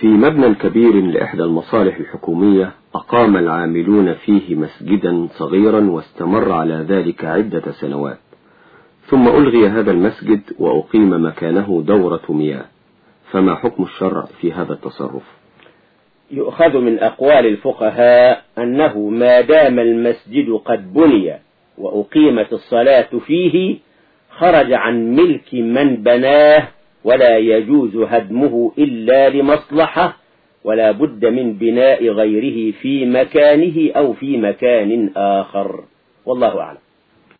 في مبنى كبير لإحدى المصالح الحكومية أقام العاملون فيه مسجدا صغيرا واستمر على ذلك عدة سنوات. ثم ألغي هذا المسجد وأقيم مكانه دورة مياه. فما حكم الشرع في هذا التصرف؟ يؤخذ من أقوال الفقهاء أنه ما دام المسجد قد بني وأقيمت الصلاة فيه خرج عن ملك من بناه ولا يجوز هدمه إلا لمصلحة ولا بد من بناء غيره في مكانه أو في مكان آخر. والله أعلم.